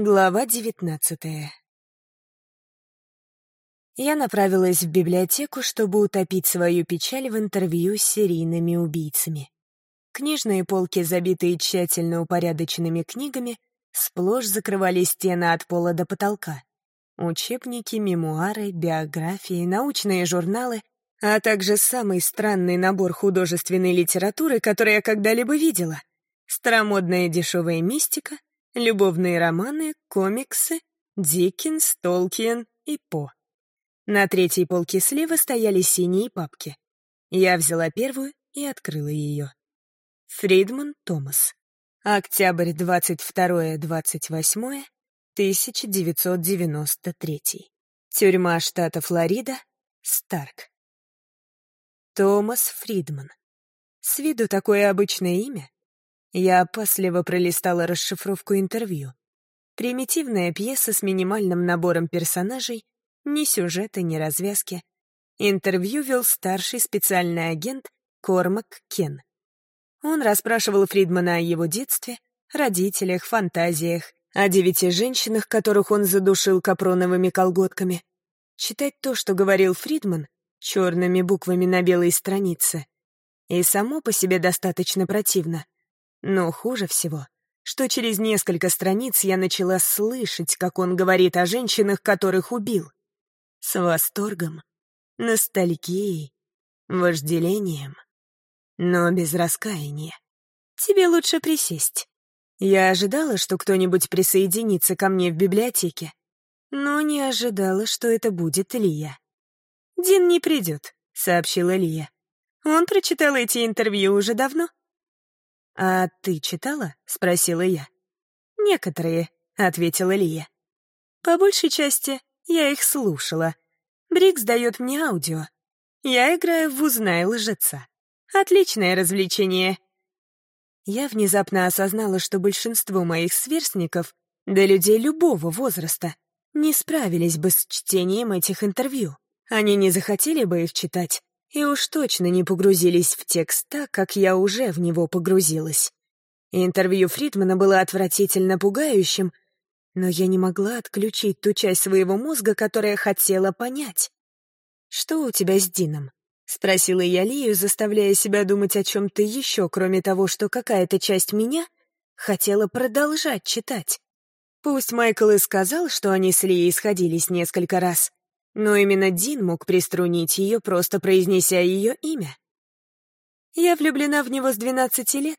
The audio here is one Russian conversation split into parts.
Глава девятнадцатая Я направилась в библиотеку, чтобы утопить свою печаль в интервью с серийными убийцами. Книжные полки, забитые тщательно упорядоченными книгами, сплошь закрывали стены от пола до потолка. Учебники, мемуары, биографии, научные журналы, а также самый странный набор художественной литературы, который я когда-либо видела. Старомодная дешевая мистика — любовные романы, комиксы, Диккенс, Толкиен и По. На третьей полке слева стояли синие папки. Я взяла первую и открыла ее. Фридман Томас. Октябрь 22-28, 1993. Тюрьма штата Флорида, Старк. Томас Фридман. С виду такое обычное имя, я опасливо пролистала расшифровку интервью. Примитивная пьеса с минимальным набором персонажей, ни сюжета, ни развязки. Интервью вел старший специальный агент Кормак Кен. Он расспрашивал Фридмана о его детстве, родителях, фантазиях, о девяти женщинах, которых он задушил капроновыми колготками. Читать то, что говорил Фридман, черными буквами на белой странице, и само по себе достаточно противно — но хуже всего, что через несколько страниц я начала слышать, как он говорит о женщинах, которых убил. С восторгом, ностальгией, вожделением, но без раскаяния. Тебе лучше присесть. Я ожидала, что кто-нибудь присоединится ко мне в библиотеке, но не ожидала, что это будет Лия. «Дин не придет», — сообщила Лия. «Он прочитал эти интервью уже давно. «А ты читала?» — спросила я. «Некоторые», — ответила Лия. «По большей части я их слушала. Брикс дает мне аудио. Я играю в «Узнай лжеца». Отличное развлечение». Я внезапно осознала, что большинство моих сверстников, да людей любого возраста, не справились бы с чтением этих интервью. Они не захотели бы их читать, и уж точно не погрузились в текст так, как я уже в него погрузилась. Интервью Фридмана было отвратительно пугающим, но я не могла отключить ту часть своего мозга, которая хотела понять. «Что у тебя с Дином?» — спросила я Лию, заставляя себя думать о чем-то еще, кроме того, что какая-то часть меня хотела продолжать читать. Пусть Майкл и сказал, что они с Лией сходились несколько раз, но именно Дин мог приструнить ее, просто произнеся ее имя. Я влюблена в него с двенадцати лет.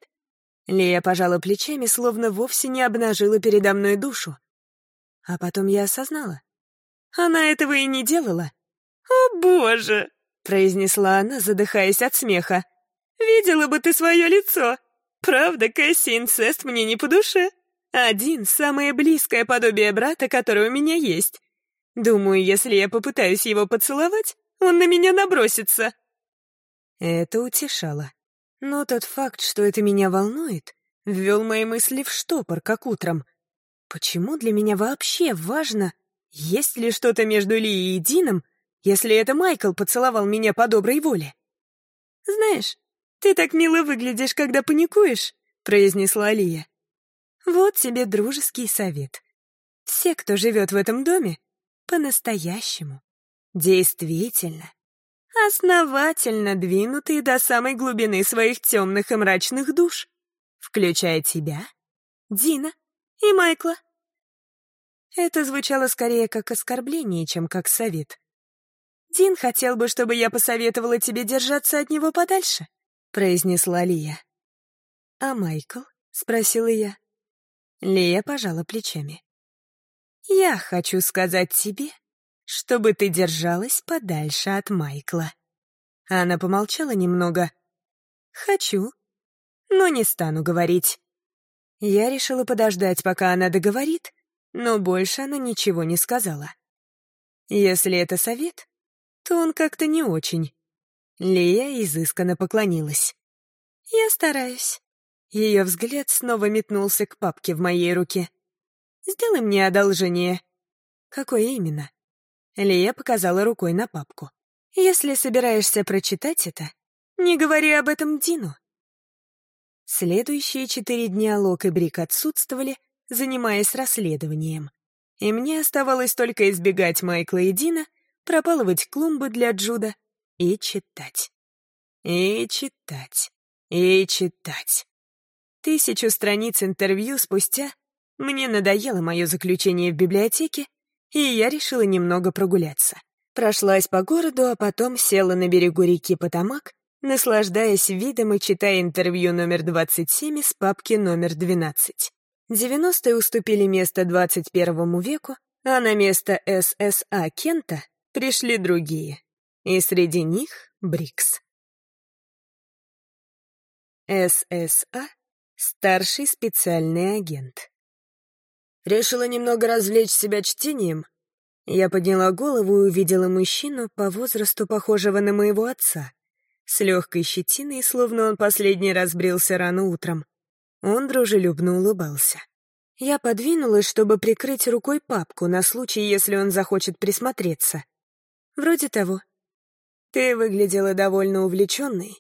Лея пожала плечами, словно вовсе не обнажила передо мной душу. А потом я осознала. Она этого и не делала. «О, боже!» — произнесла она, задыхаясь от смеха. «Видела бы ты свое лицо! Правда, Кэсси инцест мне не по душе. Один — самое близкое подобие брата, которое у меня есть. Думаю, если я попытаюсь его поцеловать, он на меня набросится. Это утешало. Но тот факт, что это меня волнует, ввел мои мысли в штопор, как утром. Почему для меня вообще важно, есть ли что-то между Ли и Дином, если это Майкл поцеловал меня по доброй воле? «Знаешь, ты так мило выглядишь, когда паникуешь», — произнесла Лия. «Вот тебе дружеский совет. Все, кто живет в этом доме, по-настоящему, действительно, основательно двинутые до самой глубины своих темных и мрачных душ, включая тебя, Дина и Майкла. Это звучало скорее как оскорбление, чем как совет. «Дин хотел бы, чтобы я посоветовала тебе держаться от него подальше», — произнесла Лия. «А Майкл?» — спросила я. Лия пожала плечами. Я хочу сказать тебе, чтобы ты держалась подальше от Майкла. Она помолчала немного. Хочу, но не стану говорить. Я решила подождать, пока она договорит, но больше она ничего не сказала. Если это совет, то он как-то не очень. Лия изысканно поклонилась. «Я стараюсь». Ее взгляд снова метнулся к папке в моей руке. Сделай мне одолжение». «Какое именно?» Лия показала рукой на папку. «Если собираешься прочитать это, не говори об этом Дину». Следующие четыре дня Лок и Брик отсутствовали, занимаясь расследованием. И мне оставалось только избегать Майкла и Дина, пропалывать клумбы для Джуда и читать. И читать. И читать. Тысячу страниц интервью спустя мне надоело мое заключение в библиотеке, и я решила немного прогуляться. Прошлась по городу, а потом села на берегу реки Потамак, наслаждаясь видом и читая интервью номер 27 из папки номер 12. 90-е уступили место 21 веку, а на место ССА Кента пришли другие. И среди них — БРИКС. ССА — старший специальный агент. Решила немного развлечь себя чтением. Я подняла голову и увидела мужчину по возрасту, похожего на моего отца, с легкой щетиной, словно он последний раз брился рано утром. Он дружелюбно улыбался. Я подвинулась, чтобы прикрыть рукой папку на случай, если он захочет присмотреться. Вроде того. Ты выглядела довольно увлеченной.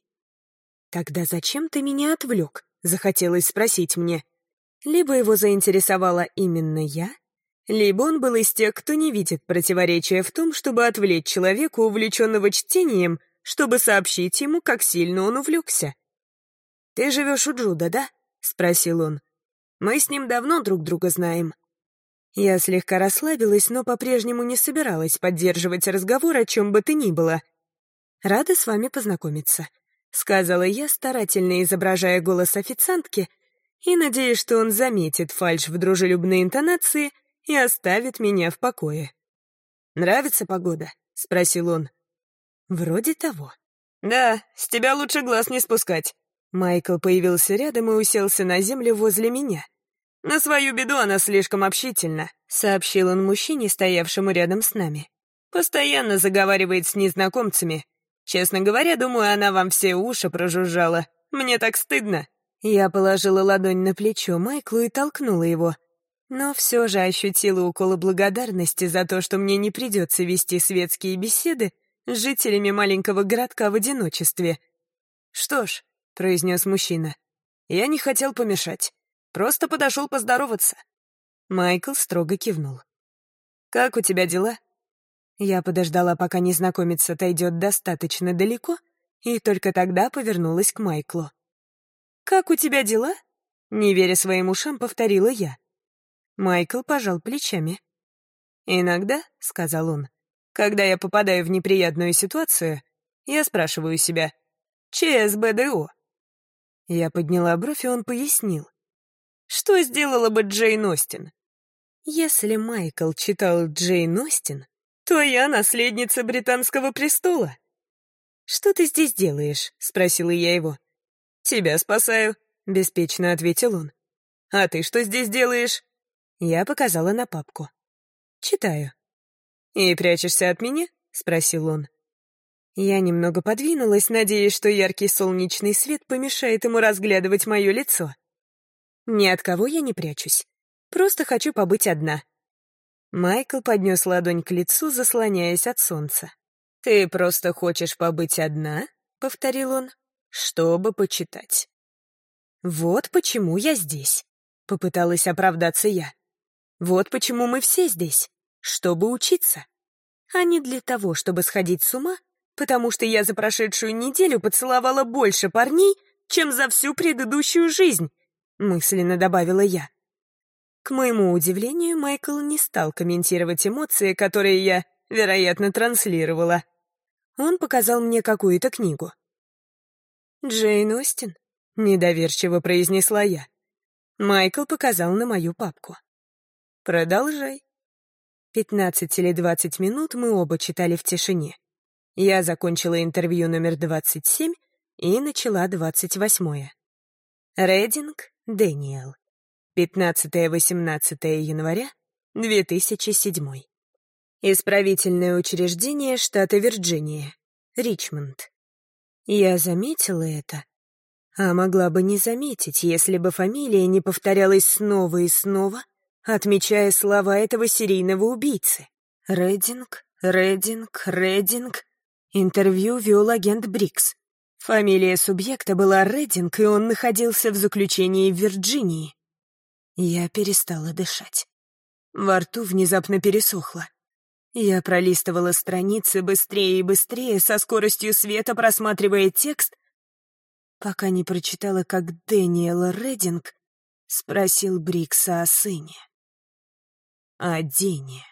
Тогда зачем ты меня отвлек? Захотелось спросить мне. Либо его заинтересовала именно я, либо он был из тех, кто не видит противоречия в том, чтобы отвлечь человека, увлеченного чтением, чтобы сообщить ему, как сильно он увлекся. «Ты живешь у Джуда, да?» — спросил он. «Мы с ним давно друг друга знаем». Я слегка расслабилась, но по-прежнему не собиралась поддерживать разговор о чем бы то ни было. «Рада с вами познакомиться», — сказала я, старательно изображая голос официантки, и надеясь, что он заметит фальшь в дружелюбной интонации и оставит меня в покое. «Нравится погода?» — спросил он. «Вроде того». «Да, с тебя лучше глаз не спускать». Майкл появился рядом и уселся на землю возле меня. «На свою беду она слишком общительна», — сообщил он мужчине, стоявшему рядом с нами. «Постоянно заговаривает с незнакомцами. Честно говоря, думаю, она вам все уши прожужжала. Мне так стыдно». Я положила ладонь на плечо Майклу и толкнула его. Но все же ощутила уколы благодарности за то, что мне не придется вести светские беседы с жителями маленького городка в одиночестве. «Что ж», — произнес мужчина, — «я не хотел помешать. Просто подошел поздороваться». Майкл строго кивнул. «Как у тебя дела?» Я подождала, пока незнакомец отойдет достаточно далеко, и только тогда повернулась к Майклу. «Как у тебя дела?» Не веря своим ушам, повторила я. Майкл пожал плечами. «Иногда», — сказал он, — «когда я попадаю в неприятную ситуацию, я спрашиваю себя, ЧСБДО?» Я подняла бровь, и он пояснил. Что сделала бы Джейн Остин? Если Майкл читал Джейн Остин, то я наследница британского престола. «Что ты здесь делаешь?» — спросила я его. «Тебя спасаю», — беспечно ответил он. «А ты что здесь делаешь?» Я показала на папку. «Читаю». «И прячешься от меня?» — спросил он. Я немного подвинулась, надеясь, что яркий солнечный свет помешает ему разглядывать мое лицо. Ни от кого я не прячусь. Просто хочу побыть одна. Майкл поднес ладонь к лицу, заслоняясь от солнца. «Ты просто хочешь побыть одна?» — повторил он. «Чтобы почитать». «Вот почему я здесь», — попыталась оправдаться я. «Вот почему мы все здесь, чтобы учиться. А не для того, чтобы сходить с ума, потому что я за прошедшую неделю поцеловала больше парней, чем за всю предыдущую жизнь, мысленно добавила я. К моему удивлению, Майкл не стал комментировать эмоции, которые я, вероятно, транслировала. Он показал мне какую-то книгу. «Джейн Остин», — недоверчиво произнесла я. Майкл показал на мою папку. «Продолжай». Пятнадцать или двадцать минут мы оба читали в тишине. Я закончила интервью номер двадцать семь и начала двадцать восьмое. Рединг, Дэниел. 15-18 января 2007. Исправительное учреждение штата Вирджиния. Ричмонд. Я заметила это, а могла бы не заметить, если бы фамилия не повторялась снова и снова, отмечая слова этого серийного убийцы. Рединг, Рединг, Рединг. Интервью вел агент Брикс. Фамилия субъекта была Рединг, и он находился в заключении в Вирджинии. Я перестала дышать. Во рту внезапно пересохло. Я пролистывала страницы быстрее и быстрее, со скоростью света просматривая текст, пока не прочитала, как Дэниел Рединг спросил Брикса о сыне. О Дине.